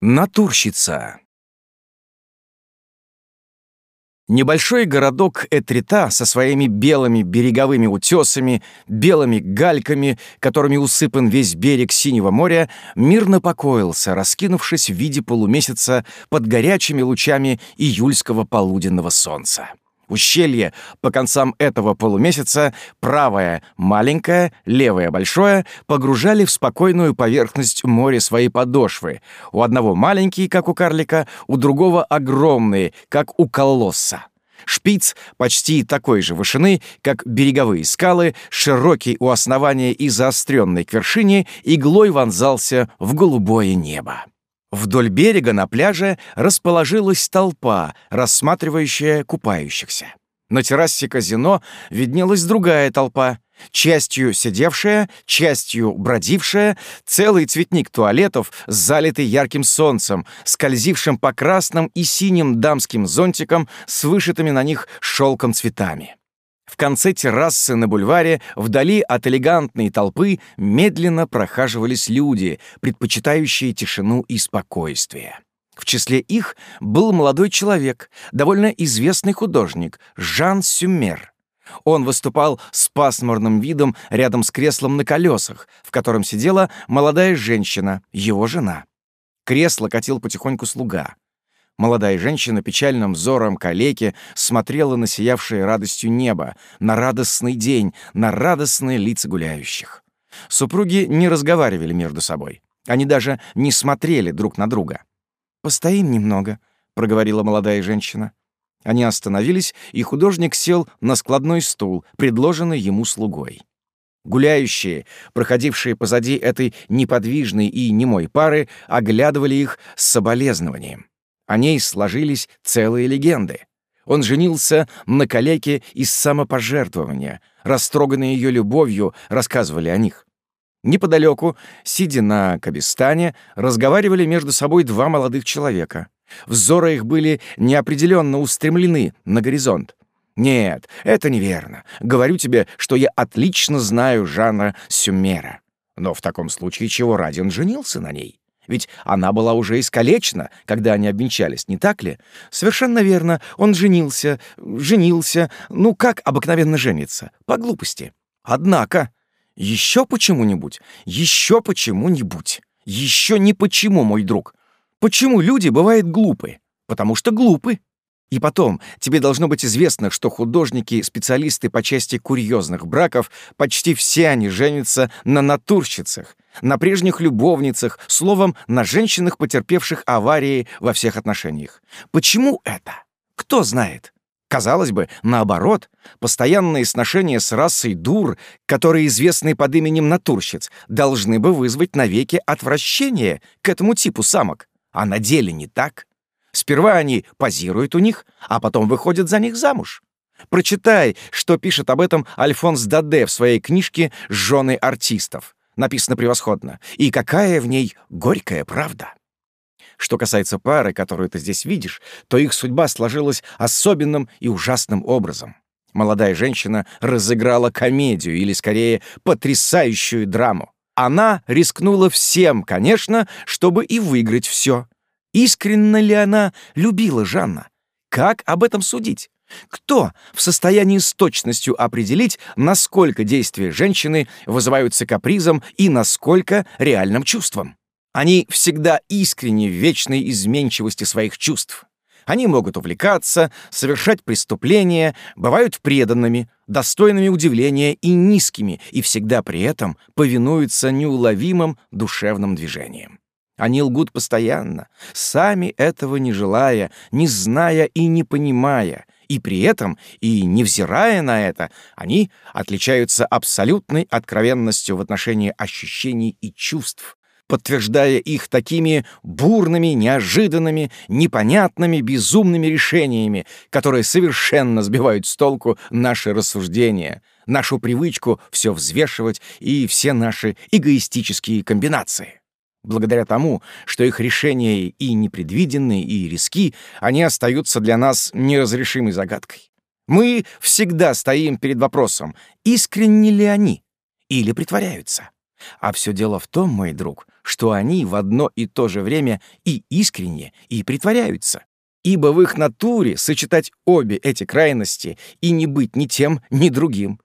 Натурщица. Небольшой городок Этрита со своими белыми береговыми утесами, белыми гальками, которыми усыпан весь берег Синего моря, мирно покоился, раскинувшись в виде полумесяца под горячими лучами июльского полуденного солнца. Ущелье по концам этого полумесяца, правое — маленькое, левое — большое, погружали в спокойную поверхность моря свои подошвы. У одного маленькие, как у карлика, у другого огромные, как у колосса. Шпиц почти такой же вышины, как береговые скалы, широкий у основания и заостренный к вершине, иглой вонзался в голубое небо. Вдоль берега на пляже расположилась толпа, рассматривающая купающихся. На террасе казино виднелась другая толпа, частью сидевшая, частью бродившая, целый цветник туалетов, залитый ярким солнцем, скользившим по красным и синим дамским зонтикам с вышитыми на них шелком цветами. В конце террасы на бульваре, вдали от элегантной толпы, медленно прохаживались люди, предпочитающие тишину и спокойствие. В числе их был молодой человек, довольно известный художник, Жан Сюмер. Он выступал с пасмурным видом рядом с креслом на колесах, в котором сидела молодая женщина, его жена. Кресло катил потихоньку слуга. Молодая женщина печальным взором калеки смотрела на сиявшее радостью небо, на радостный день, на радостные лица гуляющих. Супруги не разговаривали между собой. Они даже не смотрели друг на друга. «Постоим немного», — проговорила молодая женщина. Они остановились, и художник сел на складной стул, предложенный ему слугой. Гуляющие, проходившие позади этой неподвижной и немой пары, оглядывали их с соболезнованием. О ней сложились целые легенды. Он женился на калеке из самопожертвования. Растроганные ее любовью, рассказывали о них. Неподалеку, сидя на Кабистане, разговаривали между собой два молодых человека. Взоры их были неопределенно устремлены на горизонт. Нет, это неверно. Говорю тебе, что я отлично знаю жанра Сюмера. Но в таком случае чего ради он женился на ней? Ведь она была уже искалечена, когда они обвенчались, не так ли? Совершенно верно. Он женился, женился. Ну, как обыкновенно женится? По глупости. Однако, еще почему-нибудь, еще почему-нибудь, еще не почему, мой друг. Почему люди бывают глупы? Потому что глупы. И потом, тебе должно быть известно, что художники, специалисты по части курьезных браков, почти все они женятся на натурщицах, на прежних любовницах, словом, на женщинах, потерпевших аварии во всех отношениях. Почему это? Кто знает? Казалось бы, наоборот, постоянные сношения с расой дур, которые известны под именем натурщиц, должны бы вызвать навеки отвращение к этому типу самок. А на деле не так. Сперва они позируют у них, а потом выходят за них замуж. Прочитай, что пишет об этом Альфонс Даде в своей книжке «Жены артистов». Написано превосходно. И какая в ней горькая правда. Что касается пары, которую ты здесь видишь, то их судьба сложилась особенным и ужасным образом. Молодая женщина разыграла комедию, или, скорее, потрясающую драму. Она рискнула всем, конечно, чтобы и выиграть все. Искренне ли она любила Жанна? Как об этом судить? Кто в состоянии с точностью определить, насколько действия женщины вызываются капризом и насколько реальным чувством? Они всегда искренни в вечной изменчивости своих чувств. Они могут увлекаться, совершать преступления, бывают преданными, достойными удивления и низкими, и всегда при этом повинуются неуловимым душевным движениям. Они лгут постоянно, сами этого не желая, не зная и не понимая, и при этом, и невзирая на это, они отличаются абсолютной откровенностью в отношении ощущений и чувств, подтверждая их такими бурными, неожиданными, непонятными, безумными решениями, которые совершенно сбивают с толку наши рассуждения, нашу привычку все взвешивать и все наши эгоистические комбинации. Благодаря тому, что их решения и непредвиденные, и риски, они остаются для нас неразрешимой загадкой. Мы всегда стоим перед вопросом, искренни ли они или притворяются. А все дело в том, мой друг, что они в одно и то же время и искренне, и притворяются. Ибо в их натуре сочетать обе эти крайности и не быть ни тем, ни другим.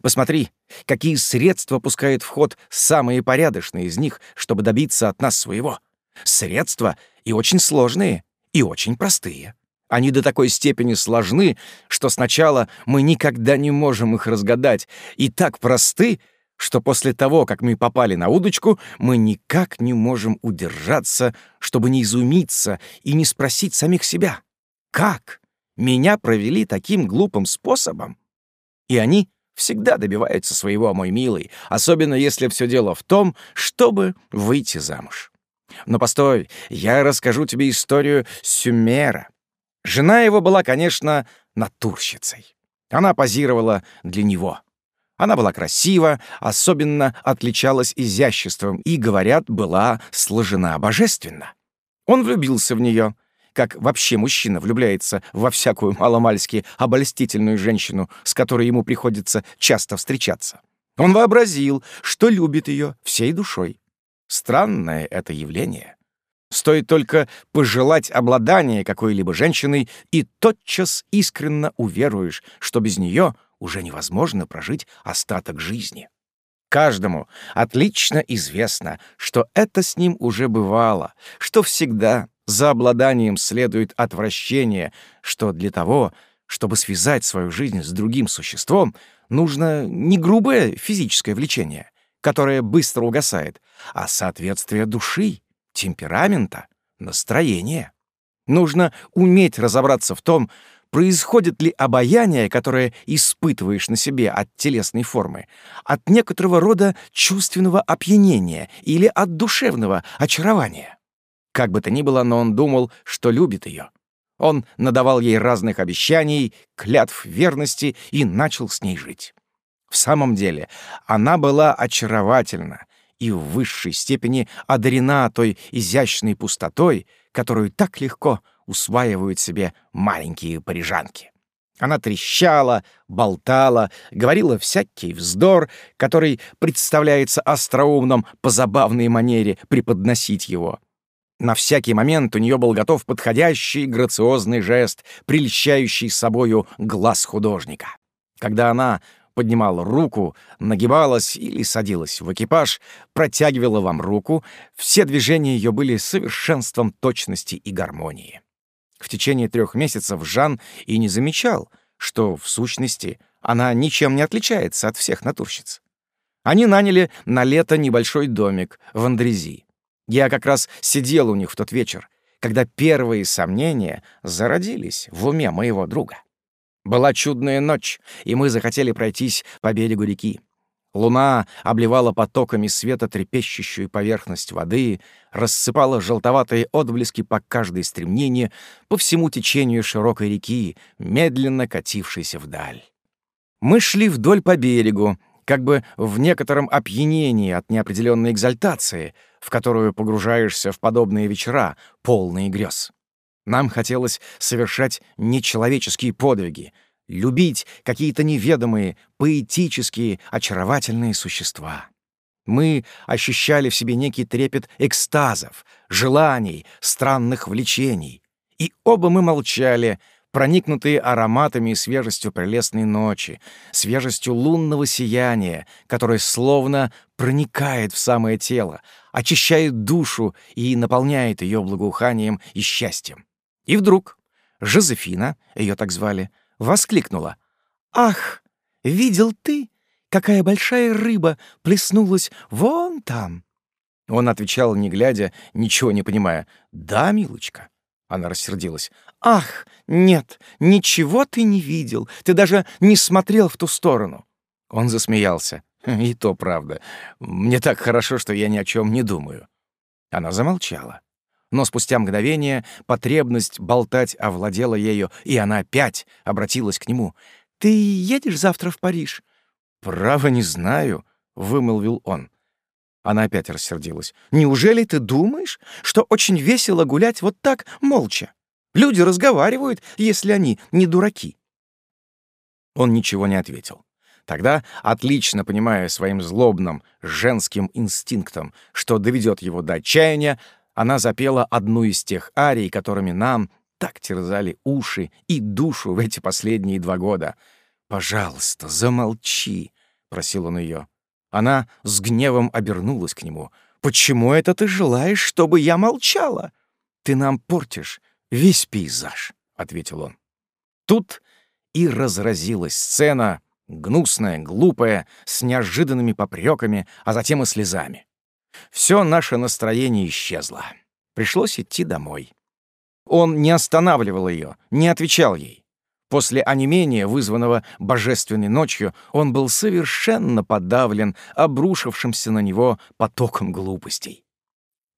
Посмотри, какие средства пускают в ход самые порядочные из них, чтобы добиться от нас своего. Средства и очень сложные, и очень простые. Они до такой степени сложны, что сначала мы никогда не можем их разгадать, и так просты, что после того, как мы попали на удочку, мы никак не можем удержаться, чтобы не изумиться и не спросить самих себя, как меня провели таким глупым способом? И они всегда добиваются своего, мой милый, особенно если все дело в том, чтобы выйти замуж. Но постой, я расскажу тебе историю Сюмера. Жена его была, конечно, натурщицей. Она позировала для него. Она была красива, особенно отличалась изяществом и, говорят, была сложена божественно. Он влюбился в нее, как вообще мужчина влюбляется во всякую маломальски обольстительную женщину, с которой ему приходится часто встречаться. Он вообразил, что любит ее всей душой. Странное это явление. Стоит только пожелать обладания какой-либо женщиной, и тотчас искренно уверуешь, что без нее уже невозможно прожить остаток жизни. Каждому отлично известно, что это с ним уже бывало, что всегда за обладанием следует отвращение, что для того, чтобы связать свою жизнь с другим существом, нужно не грубое физическое влечение, которое быстро угасает, а соответствие души, темперамента, настроения. Нужно уметь разобраться в том, происходит ли обаяние, которое испытываешь на себе от телесной формы, от некоторого рода чувственного опьянения или от душевного очарования. Как бы то ни было, но он думал, что любит ее. Он надавал ей разных обещаний, клятв верности и начал с ней жить. В самом деле, она была очаровательна и в высшей степени одарена той изящной пустотой, которую так легко усваивают себе маленькие парижанки. Она трещала, болтала, говорила всякий вздор, который представляется остроумным по забавной манере преподносить его. На всякий момент у нее был готов подходящий грациозный жест, прельщающий собою глаз художника. Когда она поднимала руку, нагибалась или садилась в экипаж, протягивала вам руку, все движения ее были совершенством точности и гармонии. В течение трех месяцев Жан и не замечал, что, в сущности, она ничем не отличается от всех натурщиц. Они наняли на лето небольшой домик в Андрези. Я как раз сидел у них в тот вечер, когда первые сомнения зародились в уме моего друга. Была чудная ночь, и мы захотели пройтись по берегу реки. Луна обливала потоками света трепещущую поверхность воды, рассыпала желтоватые отблески по каждой стремнине, по всему течению широкой реки, медленно катившейся вдаль. Мы шли вдоль по берегу, как бы в некотором опьянении от неопределенной экзальтации, в которую погружаешься в подобные вечера, полные грез. Нам хотелось совершать нечеловеческие подвиги, любить какие-то неведомые, поэтические, очаровательные существа. Мы ощущали в себе некий трепет экстазов, желаний, странных влечений. И оба мы молчали, проникнутые ароматами и свежестью прелестной ночи, свежестью лунного сияния, которое словно проникает в самое тело, очищает душу и наполняет ее благоуханием и счастьем. И вдруг Жозефина, ее так звали, воскликнула. «Ах, видел ты, какая большая рыба плеснулась вон там?» Он отвечал, не глядя, ничего не понимая. «Да, милочка». Она рассердилась. «Ах, нет, ничего ты не видел. Ты даже не смотрел в ту сторону». Он засмеялся. «И то правда. Мне так хорошо, что я ни о чем не думаю». Она замолчала. Но спустя мгновение потребность болтать овладела ею, и она опять обратилась к нему. «Ты едешь завтра в Париж?» «Право не знаю», — вымолвил он. Она опять рассердилась. «Неужели ты думаешь, что очень весело гулять вот так, молча? Люди разговаривают, если они не дураки». Он ничего не ответил. Тогда, отлично понимая своим злобным женским инстинктом, что доведет его до отчаяния, она запела одну из тех арий, которыми нам так терзали уши и душу в эти последние два года. «Пожалуйста, замолчи», — просил он ее. Она с гневом обернулась к нему. «Почему это ты желаешь, чтобы я молчала? Ты нам портишь весь пейзаж», — ответил он. Тут и разразилась сцена, гнусная, глупая, с неожиданными попреками, а затем и слезами. Все наше настроение исчезло. Пришлось идти домой. Он не останавливал ее, не отвечал ей. После онемения, вызванного божественной ночью, он был совершенно подавлен обрушившимся на него потоком глупостей.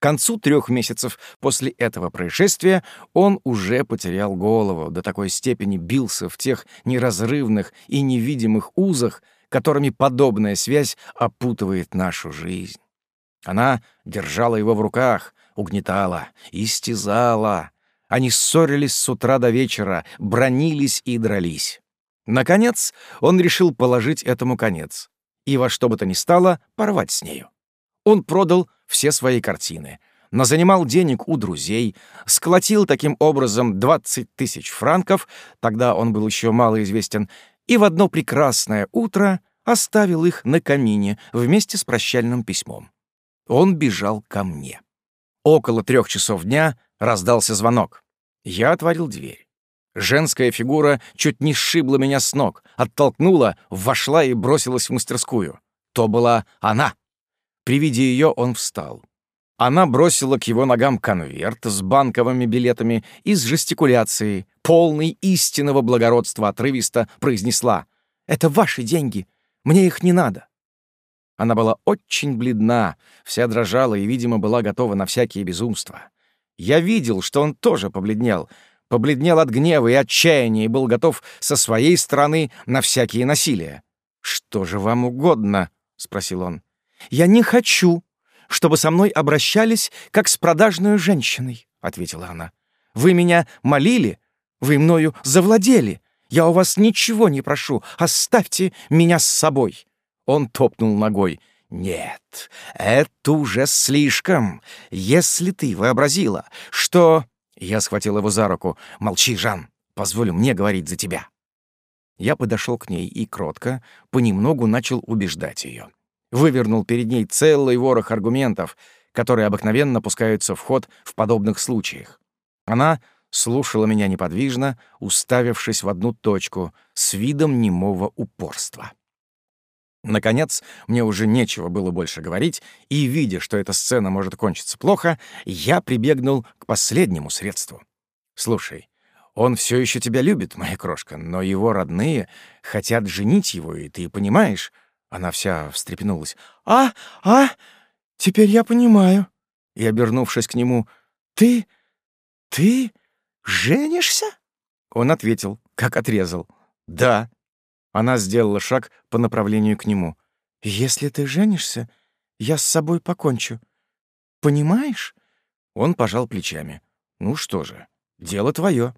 К концу трех месяцев после этого происшествия он уже потерял голову, до такой степени бился в тех неразрывных и невидимых узах, которыми подобная связь опутывает нашу жизнь. Она держала его в руках, угнетала, истязала. Они ссорились с утра до вечера, бронились и дрались. Наконец, он решил положить этому конец и во что бы то ни стало порвать с нею. Он продал все свои картины, назанимал денег у друзей, сколотил таким образом 20 тысяч франков, тогда он был еще малоизвестен, и в одно прекрасное утро оставил их на камине вместе с прощальным письмом. Он бежал ко мне. Около трех часов дня раздался звонок. Я отворил дверь. Женская фигура чуть не сшибла меня с ног, оттолкнула, вошла и бросилась в мастерскую. То была она. При виде ее он встал. Она бросила к его ногам конверт с банковыми билетами и с жестикуляцией, полной истинного благородства отрывисто произнесла «Это ваши деньги, мне их не надо». Она была очень бледна, вся дрожала и, видимо, была готова на всякие безумства. Я видел, что он тоже побледнел, побледнел от гнева и отчаяния и был готов со своей стороны на всякие насилия. «Что же вам угодно?» — спросил он. «Я не хочу, чтобы со мной обращались, как с продажной женщиной», — ответила она. «Вы меня молили, вы мною завладели. Я у вас ничего не прошу, оставьте меня с собой». Он топнул ногой. «Нет, это уже слишком. Если ты вообразила, что...» Я схватил его за руку. «Молчи, Жан, позволь мне говорить за тебя». Я подошел к ней и кротко, понемногу начал убеждать ее. Вывернул перед ней целый ворох аргументов, которые обыкновенно пускаются в ход в подобных случаях. Она слушала меня неподвижно, уставившись в одну точку, с видом немого упорства. Наконец, мне уже нечего было больше говорить, и, видя, что эта сцена может кончиться плохо, я прибегнул к последнему средству. «Слушай, он все еще тебя любит, моя крошка, но его родные хотят женить его, и ты понимаешь...» Она вся встрепенулась. «А, а, теперь я понимаю». И, обернувшись к нему, «Ты, ты женишься?» Он ответил, как отрезал. «Да, она сделала шаг по направлению к нему. «Если ты женишься, я с собой покончу. Понимаешь?» Он пожал плечами. «Ну что же, дело твое».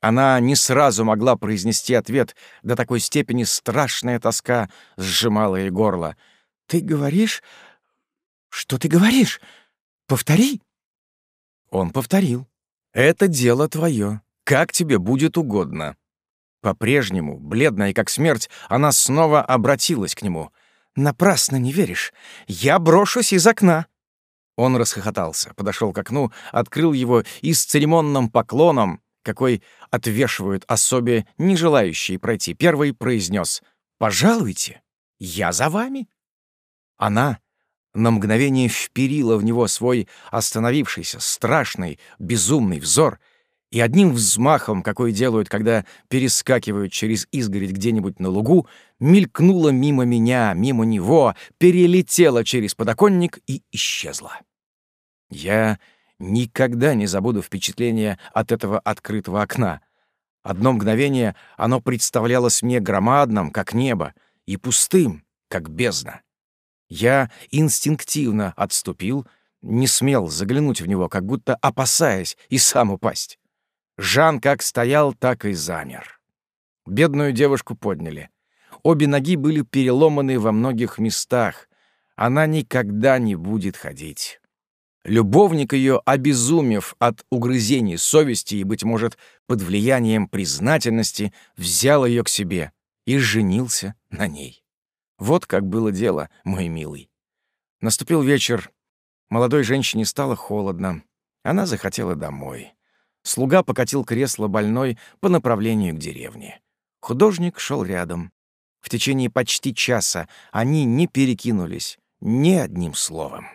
Она не сразу могла произнести ответ, до такой степени страшная тоска сжимала ей горло. «Ты говоришь? Что ты говоришь? Повтори!» Он повторил. «Это дело твое. Как тебе будет угодно». По-прежнему, бледная как смерть, она снова обратилась к нему. «Напрасно не веришь. Я брошусь из окна». Он расхохотался, подошел к окну, открыл его и с церемонным поклоном, какой отвешивают особе, не желающие пройти первый, произнес «Пожалуйте, я за вами». Она на мгновение вперила в него свой остановившийся, страшный, безумный взор — и одним взмахом, какой делают, когда перескакивают через изгородь где-нибудь на лугу, мелькнула мимо меня, мимо него, перелетела через подоконник и исчезла. Я никогда не забуду впечатление от этого открытого окна. Одно мгновение оно представлялось мне громадным, как небо, и пустым, как бездна. Я инстинктивно отступил, не смел заглянуть в него, как будто опасаясь и сам упасть. Жан как стоял, так и замер. Бедную девушку подняли. Обе ноги были переломаны во многих местах. Она никогда не будет ходить. Любовник ее, обезумев от угрызений совести и, быть может, под влиянием признательности, взял ее к себе и женился на ней. Вот как было дело, мой милый. Наступил вечер. Молодой женщине стало холодно. Она захотела домой. Слуга покатил кресло больной по направлению к деревне. Художник шел рядом. В течение почти часа они не перекинулись ни одним словом.